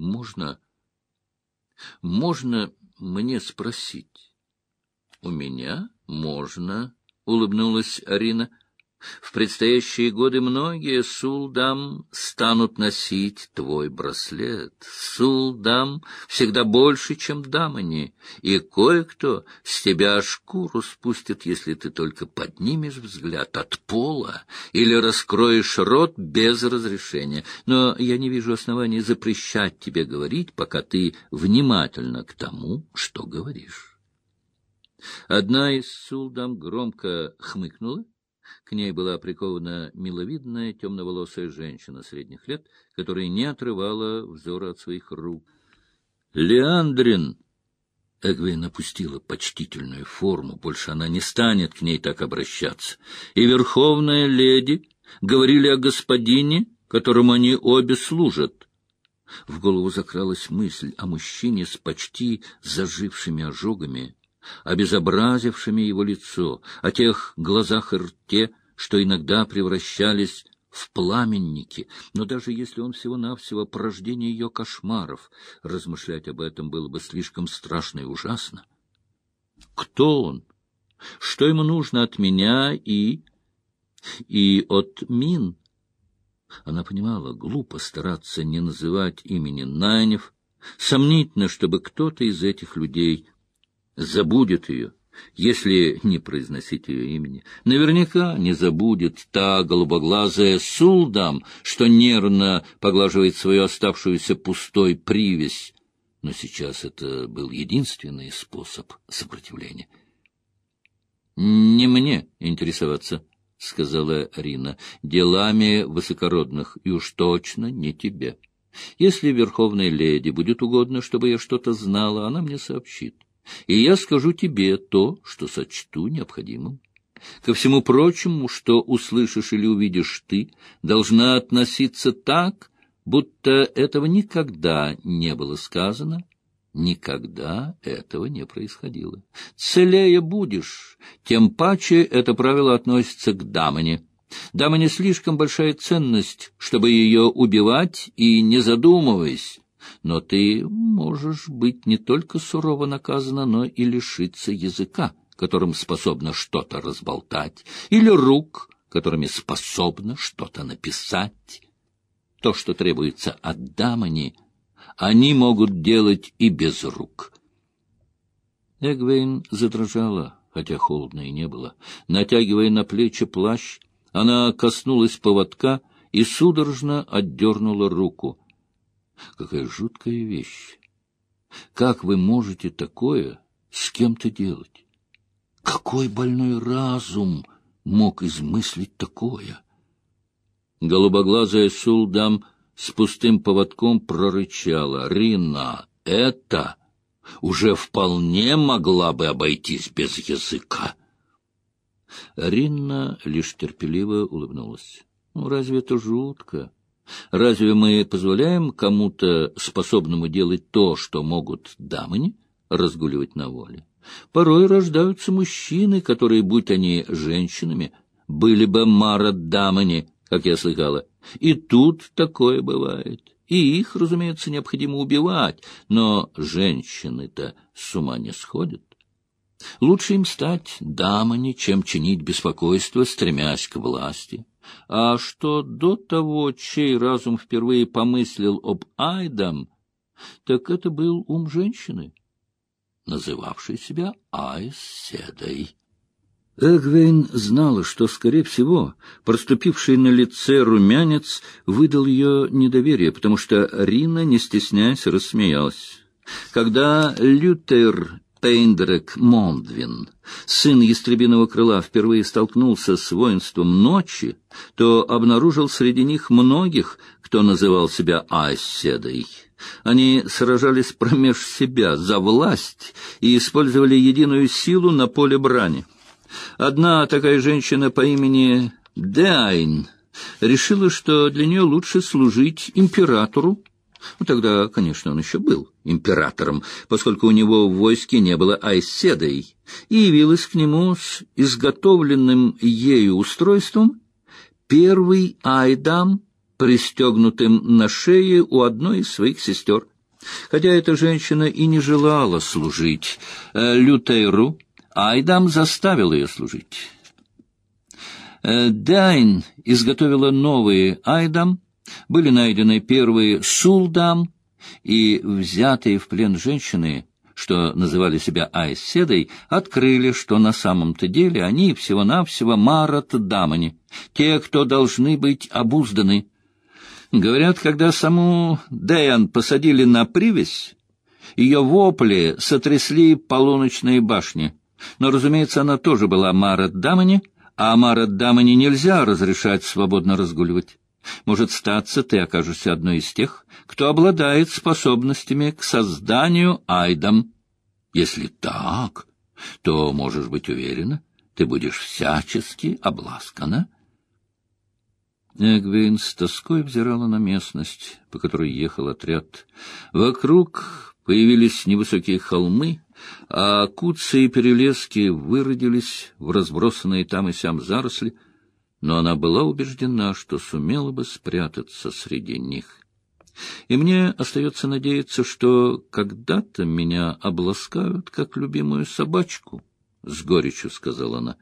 Можно... Можно мне спросить? — У меня можно, — улыбнулась Арина. В предстоящие годы многие сулдам станут носить твой браслет. Сулдам всегда больше, чем дамани, и кое-кто с тебя шкуру спустит, если ты только поднимешь взгляд от пола или раскроешь рот без разрешения. Но я не вижу оснований запрещать тебе говорить, пока ты внимательно к тому, что говоришь. Одна из сулдам громко хмыкнула, к ней была прикована миловидная темноволосая женщина средних лет, которая не отрывала взора от своих рук. «Леандрин!» Эгвейн опустила почтительную форму, больше она не станет к ней так обращаться. И верховная леди говорили о господине, которому они обе служат. В голову закралась мысль о мужчине с почти зажившими ожогами, обезобразившими его лицо, о тех глазах и рте, что иногда превращались в пламенники, но даже если он всего-навсего порождение ее кошмаров, размышлять об этом было бы слишком страшно и ужасно. Кто он? Что ему нужно от меня и... и от Мин? Она понимала, глупо стараться не называть имени Найнев, сомнительно, чтобы кто-то из этих людей забудет ее если не произносить ее имени. Наверняка не забудет та голубоглазая Сулдам, что нервно поглаживает свою оставшуюся пустой привязь. Но сейчас это был единственный способ сопротивления. — Не мне интересоваться, — сказала Рина, — делами высокородных, и уж точно не тебе. Если верховной леди будет угодно, чтобы я что-то знала, она мне сообщит и я скажу тебе то, что сочту необходимым. Ко всему прочему, что услышишь или увидишь ты, должна относиться так, будто этого никогда не было сказано, никогда этого не происходило. Целее будешь, тем паче это правило относится к дамане. Дама не слишком большая ценность, чтобы ее убивать, и не задумываясь, но ты можешь быть не только сурово наказана, но и лишиться языка, которым способна что-то разболтать, или рук, которыми способна что-то написать. То, что требуется от дамани, они могут делать и без рук. Эгвейн задрожала, хотя холодно и не было. Натягивая на плечи плащ, она коснулась поводка и судорожно отдернула руку. Какая жуткая вещь! Как вы можете такое с кем-то делать? Какой больной разум мог измыслить такое? Голубоглазая Сулдам с пустым поводком прорычала. «Рина, это уже вполне могла бы обойтись без языка!» Ринна лишь терпеливо улыбнулась. «Ну, разве это жутко?» Разве мы позволяем кому-то, способному делать то, что могут дамы, разгуливать на воле? Порой рождаются мужчины, которые, будь они женщинами, были бы мара-дамани, как я слыхала. И тут такое бывает. И их, разумеется, необходимо убивать, но женщины-то с ума не сходят. Лучше им стать дамами, чем чинить беспокойство, стремясь к власти а что до того, чей разум впервые помыслил об Айдам, так это был ум женщины, называвшей себя Айседой. Эгвейн знала, что, скорее всего, проступивший на лице румянец выдал ее недоверие, потому что Рина, не стесняясь, рассмеялась. Когда Лютер Пейндрек Мондвин, сын ястребиного крыла, впервые столкнулся с воинством ночи, то обнаружил среди них многих, кто называл себя Айседой. Они сражались промеж себя за власть и использовали единую силу на поле брани. Одна такая женщина по имени Деайн решила, что для нее лучше служить императору, ну, тогда, конечно, он еще был императором, поскольку у него в войске не было айседой, и явилась к нему с изготовленным ею устройством первый айдам, пристегнутым на шее у одной из своих сестер — Хотя эта женщина и не желала служить э, Лютейру, Айдам заставил ее служить. Э, Дайн изготовила новые Айдам, были найдены первые Сулдам, и взятые в плен женщины, что называли себя Айседой, открыли, что на самом-то деле они всего-навсего Марат-Дамани, те, кто должны быть обузданы. Говорят, когда саму Дэян посадили на привязь, ее вопли сотрясли полуночные башни. Но, разумеется, она тоже была Марат-Дамани, а Марат-Дамани нельзя разрешать свободно разгуливать. Может, статься, ты окажешься одной из тех, кто обладает способностями к созданию айдам. Если так, то, можешь быть уверена, ты будешь всячески обласкана. Эгвин с тоской взирала на местность, по которой ехал отряд. Вокруг появились невысокие холмы, а куцы и перелески выродились в разбросанные там и сям заросли, но она была убеждена, что сумела бы спрятаться среди них. И мне остается надеяться, что когда-то меня обласкают, как любимую собачку, — с горечью сказала она.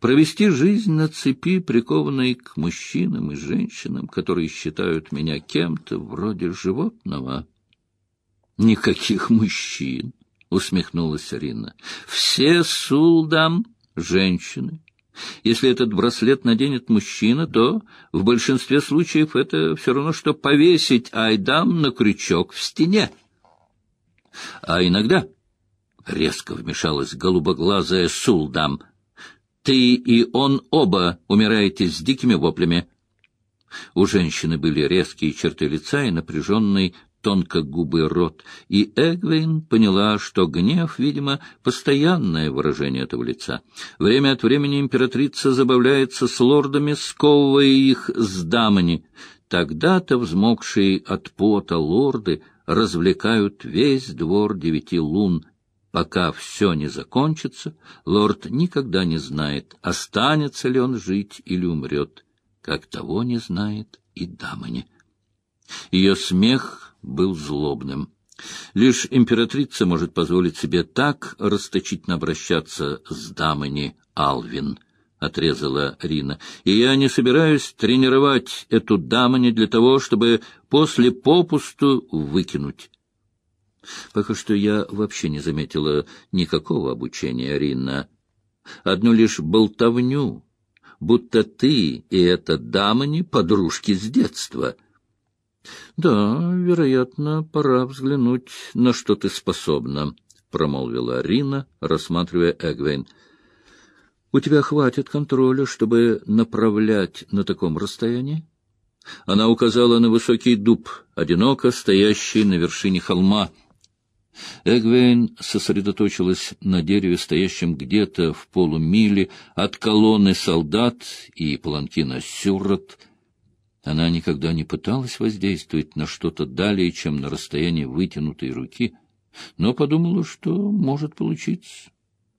Провести жизнь на цепи, прикованной к мужчинам и женщинам, которые считают меня кем-то вроде животного. — Никаких мужчин, — усмехнулась Арина. — Все сулдам — женщины. Если этот браслет наденет мужчина, то в большинстве случаев это все равно, что повесить айдам на крючок в стене. А иногда, — резко вмешалась голубоглазая Сулдам, — ты и он оба умираете с дикими воплями. У женщины были резкие черты лица и напряженный тонко губы рот, и Эгвейн поняла, что гнев, видимо, постоянное выражение этого лица. Время от времени императрица забавляется с лордами, сковывая их с дамами. Тогда-то взмокшие от пота лорды развлекают весь двор девяти лун. Пока все не закончится, лорд никогда не знает, останется ли он жить или умрет, как того не знает и дамани. Ее смех был злобным. Лишь императрица может позволить себе так расточительно обращаться с дамами Алвин, — отрезала Рина. — И я не собираюсь тренировать эту дамани для того, чтобы после попусту выкинуть. Пока что я вообще не заметила никакого обучения, Рина. Одну лишь болтовню, будто ты и эта дамани подружки с детства —— Да, вероятно, пора взглянуть, на что ты способна, — промолвила Рина, рассматривая Эгвейн. — У тебя хватит контроля, чтобы направлять на таком расстоянии? Она указала на высокий дуб, одиноко стоящий на вершине холма. Эгвейн сосредоточилась на дереве, стоящем где-то в полумиле от колонны солдат и паланкина Сюррот — она никогда не пыталась воздействовать на что-то далее, чем на расстоянии вытянутой руки, но подумала, что может получиться.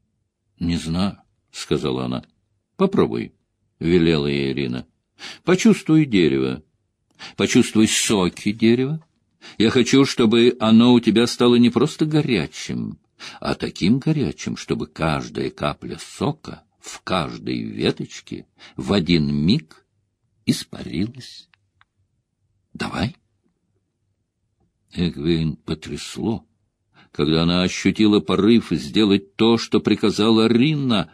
— Не знаю, — сказала она. — Попробуй, — велела ей Ирина. — Почувствуй дерево. Почувствуй соки дерева. Я хочу, чтобы оно у тебя стало не просто горячим, а таким горячим, чтобы каждая капля сока в каждой веточке в один миг испарилась. Давай. Эгвейн потрясло, когда она ощутила порыв сделать то, что приказала Ринна.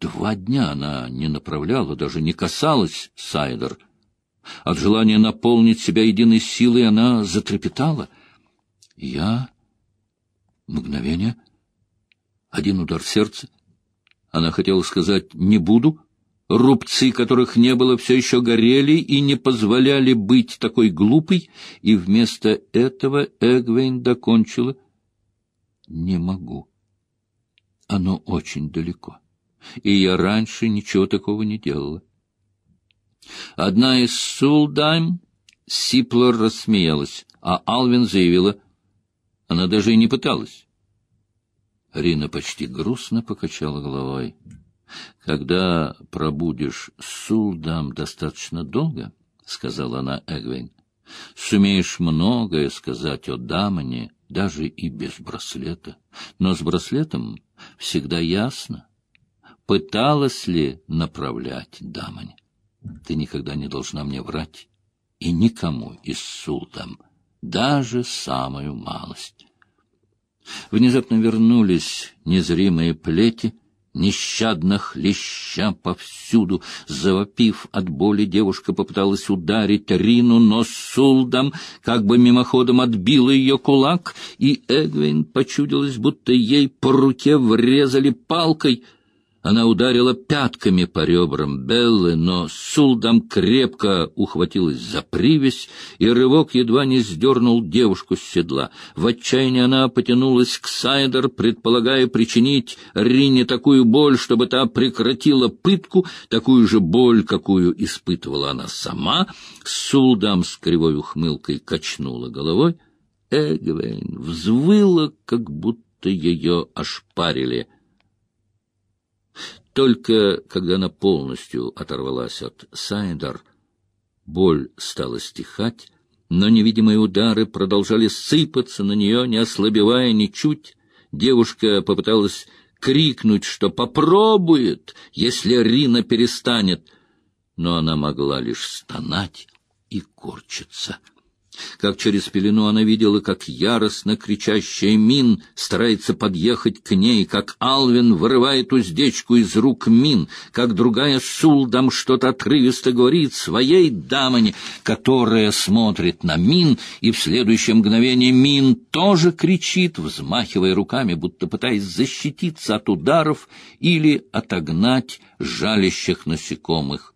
Два дня она не направляла, даже не касалась Сайдер. От желания наполнить себя единой силой она затрепетала. Я... Мгновение. Один удар сердца. Она хотела сказать «не буду», Рубцы, которых не было, все еще горели и не позволяли быть такой глупой, и вместо этого Эгвейн докончила «Не могу. Оно очень далеко, и я раньше ничего такого не делала». Одна из Сулдайм Сиплор рассмеялась, а Алвин заявила, она даже и не пыталась. Рина почти грустно покачала головой. Когда пробудешь Сулдам достаточно долго, — сказала она Эгвейн, Сумеешь многое сказать о Дамане, даже и без браслета. Но с браслетом всегда ясно, пыталась ли направлять Дамань. Ты никогда не должна мне врать, и никому из Султам, даже самую малость. Внезапно вернулись незримые плети, нещадно хлеща повсюду. Завопив от боли, девушка попыталась ударить Рину, но Сулдам как бы мимоходом отбила ее кулак, и Эгвин почудилась, будто ей по руке врезали палкой — она ударила пятками по ребрам Беллы, но Сулдам крепко ухватилась за привязь, и рывок едва не сдернул девушку с седла. В отчаянии она потянулась к Сайдер, предполагая причинить Рине такую боль, чтобы та прекратила пытку, такую же боль, какую испытывала она сама. Сулдам с кривой ухмылкой качнула головой. Эгвейн взвыла, как будто ее ошпарили — только когда она полностью оторвалась от Сайдар, боль стала стихать, но невидимые удары продолжали сыпаться на нее, не ослабевая ничуть. Девушка попыталась крикнуть, что попробует, если Рина перестанет, но она могла лишь стонать и корчиться. Как через пелену она видела, как яростно кричащая Мин старается подъехать к ней, как Алвин вырывает уздечку из рук Мин, как другая Сулдам что-то отрывисто говорит своей дамане, которая смотрит на Мин, и в следующее мгновение Мин тоже кричит, взмахивая руками, будто пытаясь защититься от ударов или отогнать жалящих насекомых.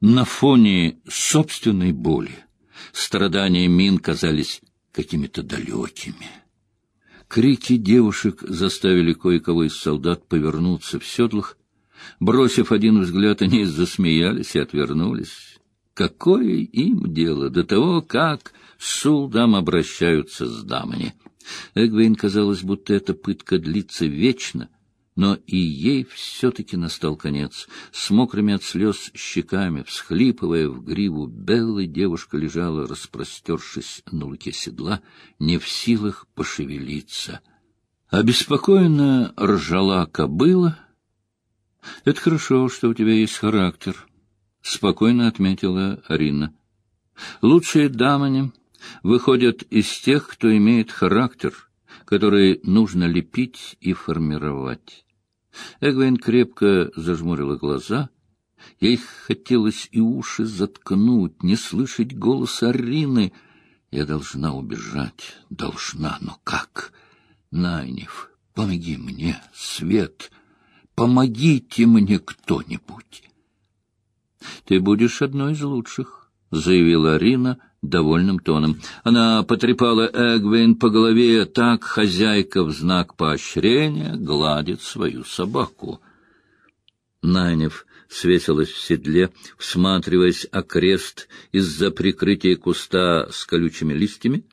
На фоне собственной боли Страдания Мин казались какими-то далекими. Крики девушек заставили кое-кого из солдат повернуться в седлах. Бросив один взгляд, они засмеялись и отвернулись. Какое им дело до того, как сулдам обращаются с дамами? Эгвейн казалось, будто эта пытка длится вечно — но и ей все-таки настал конец. С мокрыми от слез щеками, всхлипывая в гриву Беллы, девушка лежала, распростершись на луке седла, не в силах пошевелиться. Обеспокоенно ржала кобыла. — Это хорошо, что у тебя есть характер, — спокойно отметила Арина. — Лучшие дамани выходят из тех, кто имеет характер, который нужно лепить и формировать. Эгвин крепко зажмурила глаза. Ей хотелось и уши заткнуть, не слышать голоса Арины. Я должна убежать, должна, но как? Найнев, помоги мне, Свет, помогите мне кто-нибудь. Ты будешь одной из лучших, — заявила Арина, — довольным тоном. Она потрепала Эгвин по голове, так хозяйка в знак поощрения гладит свою собаку. Найнев свесилась в седле, всматриваясь окрест из-за прикрытия куста с колючими листьями.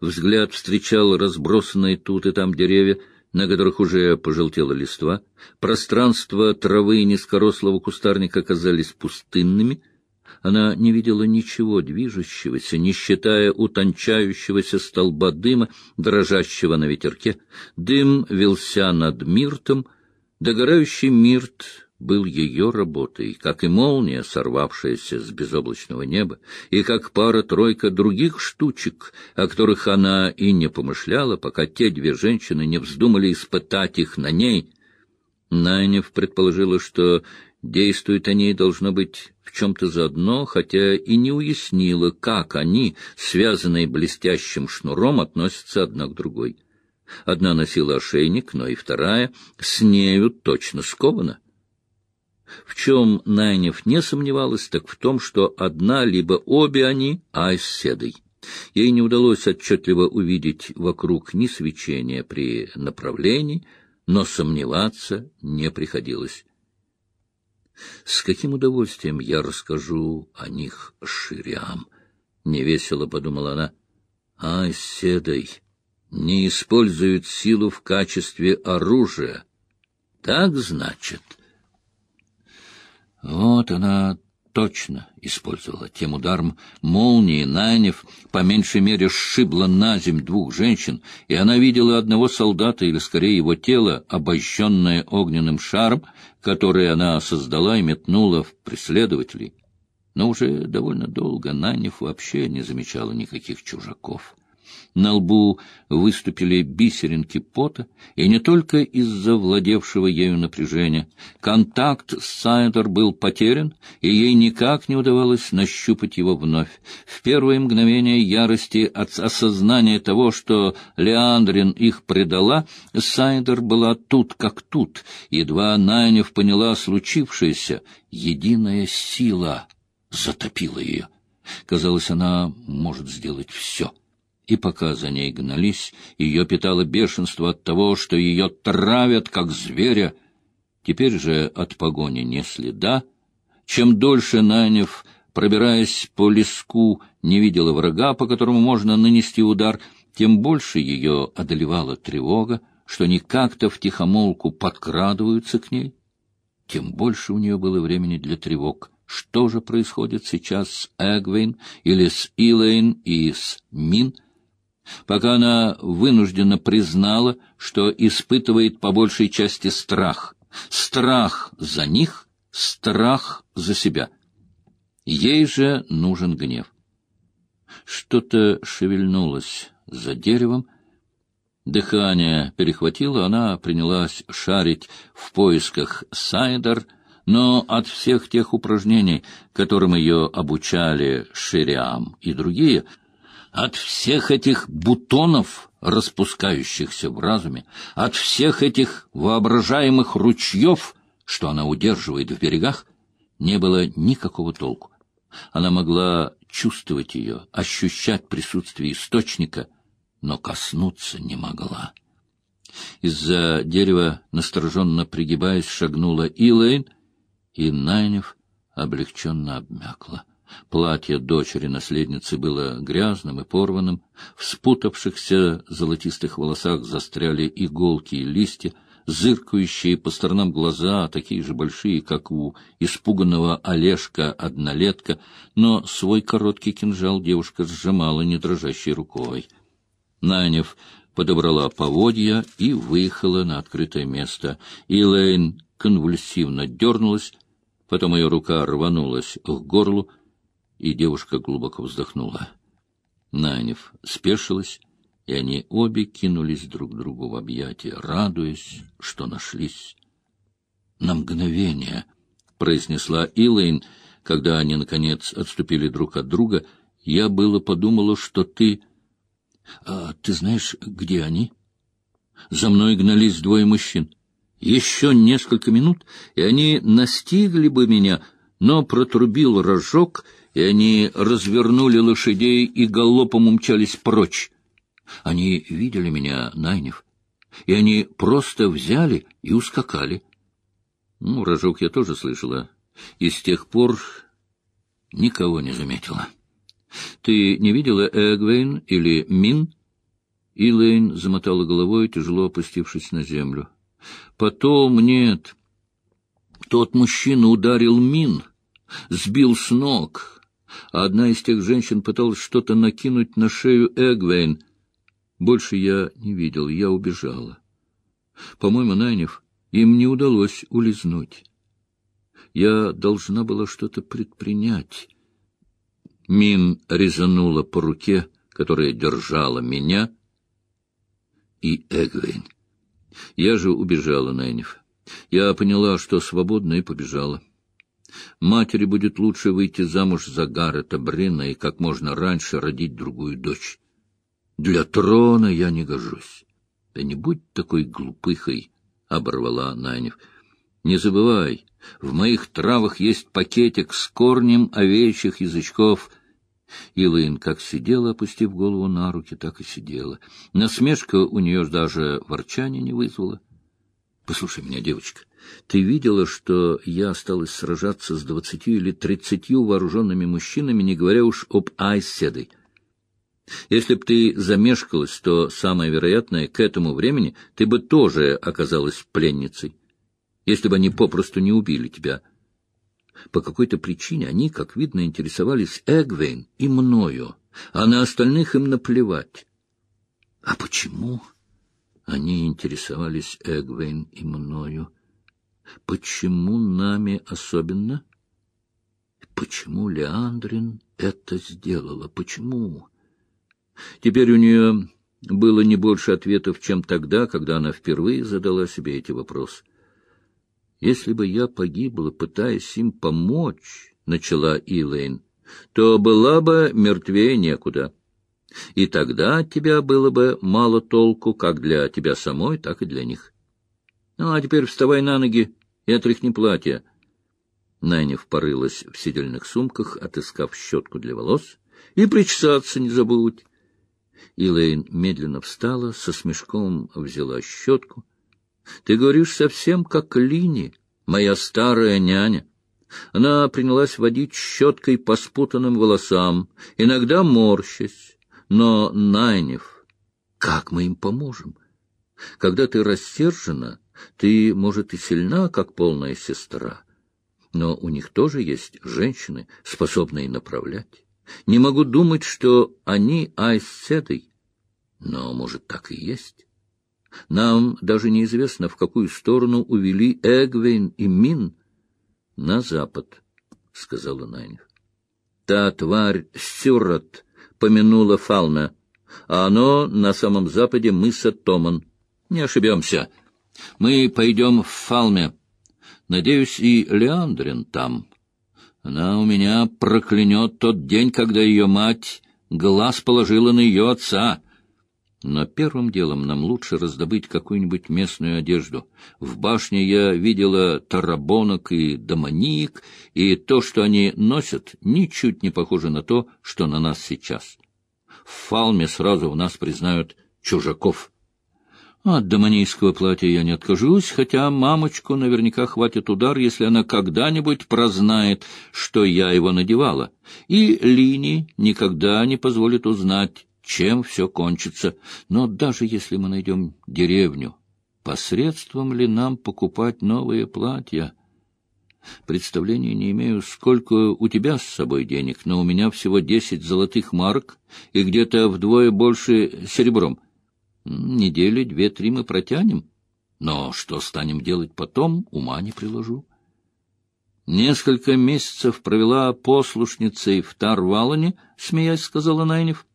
Взгляд встречал разбросанные тут и там деревья, на которых уже пожелтела листва. Пространство травы и низкорослого кустарника оказались пустынными — она не видела ничего движущегося, не считая утончающегося столба дыма, дрожащего на ветерке. Дым вился над миртом. Догорающий мирт был ее работой, как и молния, сорвавшаяся с безоблачного неба, и как пара-тройка других штучек, о которых она и не помышляла, пока те две женщины не вздумали испытать их на ней. Найнев предположила, что Действуют они, должно быть, в чем-то заодно, хотя и не уяснила, как они, связанные блестящим шнуром, относятся одна к другой. Одна носила ошейник, но и вторая с нею точно скована. В чем Найнев не сомневалась, так в том, что одна либо обе они айседой. Ей не удалось отчетливо увидеть вокруг ни свечения при направлении, но сомневаться не приходилось. С каким удовольствием я расскажу о них ширям? Невесело подумала она. Ай, седой, не используют силу в качестве оружия. Так значит. Вот она точно использовала. Тем ударом молнии Найнев по меньшей мере сшибла на земь двух женщин, и она видела одного солдата, или скорее его тело, обожженное огненным шаром, который она создала и метнула в преследователей. Но уже довольно долго Найнев вообще не замечала никаких чужаков. На лбу выступили бисеринки пота, и не только из-за владевшего ею напряжения. Контакт с Сайдер был потерян, и ей никак не удавалось нащупать его вновь. В первое мгновение ярости от осознания того, что Леандрин их предала, Сайдер была тут как тут. Едва Найнев поняла случившееся, единая сила затопила ее. Казалось, она может сделать все — и пока за ней гнались, ее питало бешенство от того, что ее травят, как зверя. Теперь же от погони не следа. Чем дольше Нанев, пробираясь по леску, не видела врага, по которому можно нанести удар, тем больше ее одолевала тревога, что они как-то втихомолку подкрадываются к ней, тем больше у нее было времени для тревог. Что же происходит сейчас с Эгвейн или с Илэйн и с Мин — пока она вынужденно признала, что испытывает по большей части страх. Страх за них, страх за себя. Ей же нужен гнев. Что-то шевельнулось за деревом. Дыхание перехватило, она принялась шарить в поисках Сайдер, но от всех тех упражнений, которым ее обучали Шириам и другие — от всех этих бутонов, распускающихся в разуме, от всех этих воображаемых ручьев, что она удерживает в берегах, не было никакого толку. Она могла чувствовать ее, ощущать присутствие источника, но коснуться не могла. Из-за дерева, настороженно пригибаясь, шагнула Илэйн, и Найнев облегченно обмякла. Платье дочери-наследницы было грязным и порванным, в спутавшихся золотистых волосах застряли иголки и листья, зыркающие по сторонам глаза, такие же большие, как у испуганного Олежка-однолетка, но свой короткий кинжал девушка сжимала не дрожащей рукой. Нанев подобрала поводья и выехала на открытое место. Илэйн конвульсивно дернулась, потом ее рука рванулась к горлу, и девушка глубоко вздохнула. Нанев спешилась, и они обе кинулись друг другу в объятия, радуясь, что нашлись. «На мгновение», — произнесла Илэйн, когда они, наконец, отступили друг от друга, — «я было подумала, что ты...» «А ты знаешь, где они?» «За мной гнались двое мужчин. Еще несколько минут, и они настигли бы меня, но протрубил рожок, — и они развернули лошадей и галопом умчались прочь. Они видели меня, Найнев, и они просто взяли и ускакали. Ну, рожок я тоже слышала, и с тех пор никого не заметила. Ты не видела Эгвейн или Мин? Илэйн замотала головой, тяжело опустившись на землю. Потом нет. Тот мужчина ударил Мин, сбил с ног, одна из тех женщин пыталась что-то накинуть на шею Эгвейн. Больше я не видел, я убежала. По-моему, Найнев, им не удалось улизнуть. Я должна была что-то предпринять. Мин резанула по руке, которая держала меня, и Эгвейн. Я же убежала, Найнев. Я поняла, что свободна, и побежала. Матери будет лучше выйти замуж за Гаррета Брина и как можно раньше родить другую дочь. Для трона я не гожусь. Да не будь такой глупыхой, — оборвала Найнев. Не забывай, в моих травах есть пакетик с корнем овечьих язычков. Илайн как сидела, опустив голову на руки, так и сидела. Насмешка у нее даже ворчания не вызвала. — Послушай меня, девочка, ты видела, что я осталась сражаться с двадцатью или тридцатью вооруженными мужчинами, не говоря уж об Айседой. Если б ты замешкалась, то, самое вероятное, к этому времени ты бы тоже оказалась пленницей, если бы они попросту не убили тебя. По какой-то причине они, как видно, интересовались Эгвейн и мною, а на остальных им наплевать. А почему они интересовались Эгвейн и мною? Почему нами особенно? Почему Леандрин это сделала? Почему? Теперь у нее было не больше ответов, чем тогда, когда она впервые задала себе эти вопросы. «Если бы я погибла, пытаясь им помочь», — начала Илэйн, — «то была бы мертвее некуда. И тогда от тебя было бы мало толку как для тебя самой, так и для них. Ну, а теперь вставай на ноги и отряхни платье». Найнев порылась в сидельных сумках, отыскав щетку для волос, — и причесаться не забудь. Илэйн медленно встала, со смешком взяла щетку. — Ты говоришь совсем как Лини, моя старая няня. Она принялась водить щеткой по спутанным волосам, иногда морщась. Но, Найнев, как мы им поможем? Когда ты рассержена, ты, может, и сильна, как полная сестра, но у них тоже есть женщины, способные направлять. Не могу думать, что они айседой, но, может, так и есть. Нам даже неизвестно, в какую сторону увели Эгвейн и Мин. — На запад, — сказала Найнев. Та тварь Сюрот помянула Фалме, а оно на самом западе мыса Томан. Не ошибемся. Мы пойдем в Фалме. Надеюсь, и Леандрин там. Она у меня проклянет тот день, когда ее мать глаз положила на ее отца. Но первым делом нам лучше раздобыть какую-нибудь местную одежду. В башне я видела тарабонок и домоник, и то, что они носят, ничуть не похоже на то, что на нас сейчас. В Фалме сразу в нас признают чужаков. От домонийского платья я не откажусь, хотя мамочку наверняка хватит удар, если она когда-нибудь прознает, что я его надевала. И Лини никогда не позволит узнать, чем все кончится. Но даже если мы найдем деревню, посредством ли нам покупать новые платья? Представления не имею, сколько у тебя с собой денег, но у меня всего десять золотых марок и где-то вдвое больше серебром — Недели две-три мы протянем, но что станем делать потом, ума не приложу. Несколько месяцев провела послушницей в Тарвалане, смеясь, сказала Найнев,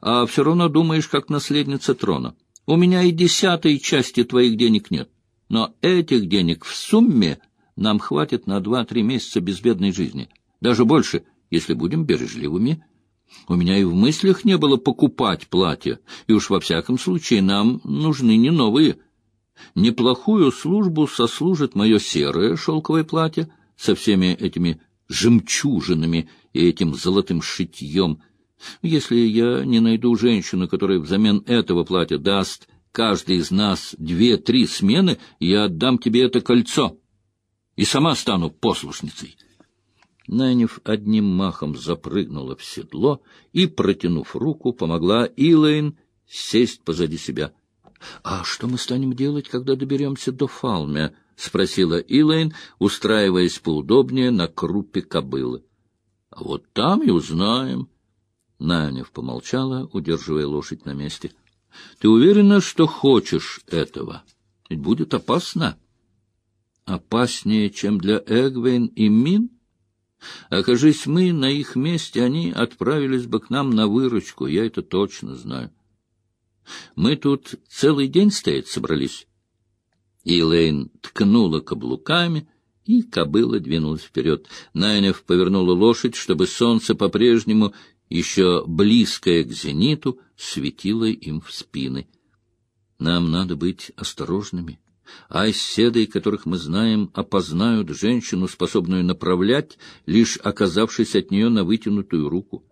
а все равно думаешь, как наследница трона. У меня и десятой части твоих денег нет, но этих денег в сумме нам хватит на два-три месяца безбедной жизни, даже больше, если будем бережливыми у меня и в мыслях не было покупать платья, и уж во всяком случае нам нужны не новые. Неплохую службу сослужит мое серое шелковое платье со всеми этими жемчужинами и этим золотым шитьем. Если я не найду женщину, которая взамен этого платья даст каждый из нас две-три смены, я отдам тебе это кольцо и сама стану послушницей». Найнев одним махом запрыгнула в седло и, протянув руку, помогла Илэйн сесть позади себя. — А что мы станем делать, когда доберемся до Фалмя? — спросила Илэйн, устраиваясь поудобнее на крупе кобылы. — А вот там и узнаем. Найнев помолчала, удерживая лошадь на месте. — Ты уверена, что хочешь этого? Ведь будет опасно. — Опаснее, чем для Эгвейн и Мин? — Окажись мы на их месте, они отправились бы к нам на выручку, я это точно знаю. Мы тут целый день стоять собрались. Илэйн ткнула каблуками, и кобыла двинулась вперед. Найнев повернула лошадь, чтобы солнце по-прежнему, еще близкое к зениту, светило им в спины. Нам надо быть осторожными айседой, которых мы знаем, опознают женщину, способную направлять, лишь оказавшись от нее на вытянутую руку.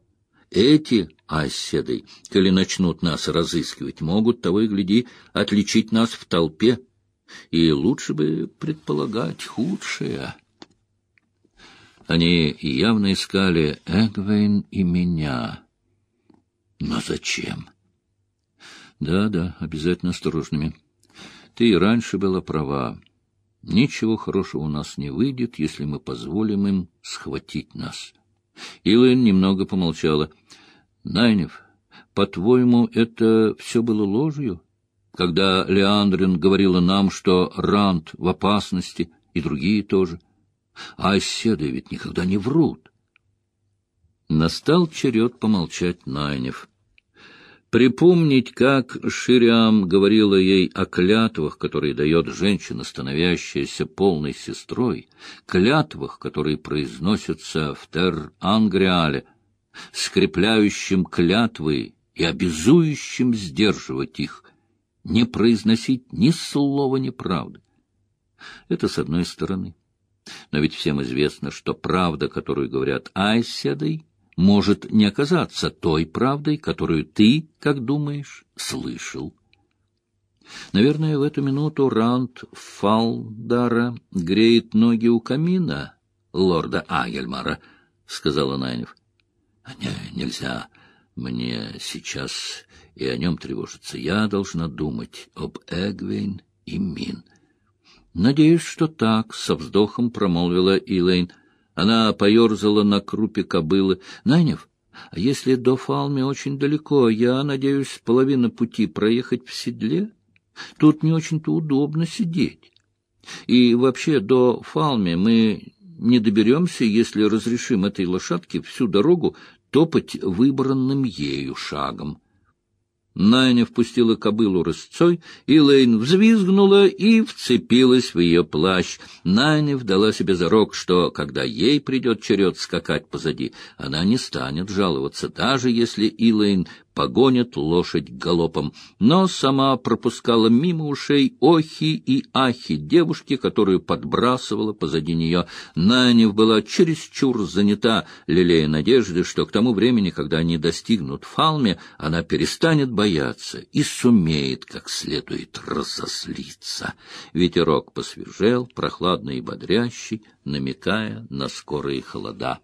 Эти айседой, коли начнут нас разыскивать, могут, того и гляди, отличить нас в толпе. И лучше бы предполагать худшее. Они явно искали Эгвейн и меня. Но зачем? Да-да, обязательно осторожными. Ты и раньше была права. Ничего хорошего у нас не выйдет, если мы позволим им схватить нас. Илэн немного помолчала. — Найнев, по-твоему, это все было ложью? Когда Леандрин говорила нам, что Ранд в опасности, и другие тоже. А оседы ведь никогда не врут. Настал черед помолчать Найнев. Припомнить, как Шириам говорила ей о клятвах, которые дает женщина, становящаяся полной сестрой, клятвах, которые произносятся в Тер-Ангриале, скрепляющим клятвы и обязующим сдерживать их, не произносить ни слова неправды. Это с одной стороны. Но ведь всем известно, что правда, которую говорят Айседой, может не оказаться той правдой, которую ты, как думаешь, слышал. Наверное, в эту минуту Ранд Фалдара греет ноги у камина лорда Агельмара, — сказала Найнев. — Не, нельзя. Мне сейчас и о нем тревожиться. Я должна думать об Эгвейн и Мин. — Надеюсь, что так, — со вздохом промолвила Илэйн. Она поерзала на крупе кобылы. — Найнев, а если до Фалми очень далеко, я надеюсь половину пути проехать в седле? Тут не очень-то удобно сидеть. И вообще до Фалми мы не доберемся, если разрешим этой лошадке всю дорогу топать выбранным ею шагом. Найня впустила кобылу рысцой, и Лейн взвизгнула и вцепилась в ее плащ. Найня дала себе зарок, что, когда ей придет черед скакать позади, она не станет жаловаться, даже если Илэйн погонят лошадь галопом, но сама пропускала мимо ушей охи и ахи девушки, которую подбрасывала позади нее. Нанев была чересчур занята, лелея надежды, что к тому времени, когда они достигнут Фалме, она перестанет бояться и сумеет как следует разозлиться. Ветерок посвежел, прохладный и бодрящий, намекая на скорые холода.